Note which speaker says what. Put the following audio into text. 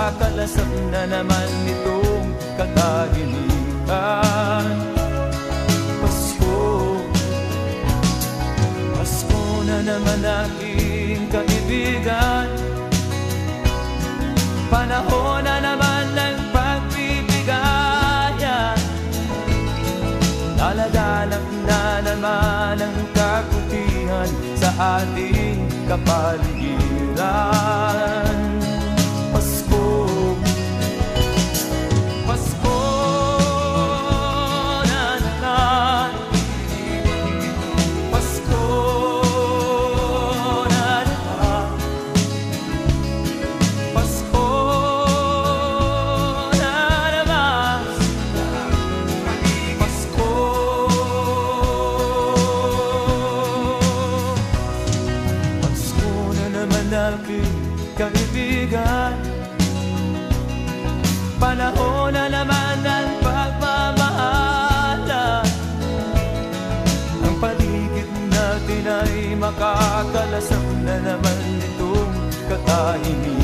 Speaker 1: Makakalasap na naman itong katahimikan Pasko. Pasko na naman aking kaibigan. Panahon na naman ng pagbibigayan Dalaganap na naman ang kabutihan sa ating kapaligiran na naman aking kaibigan Panahon na naman ng pagmamahalan Ang paligid natin ay makakalasap na naman itong katahimikan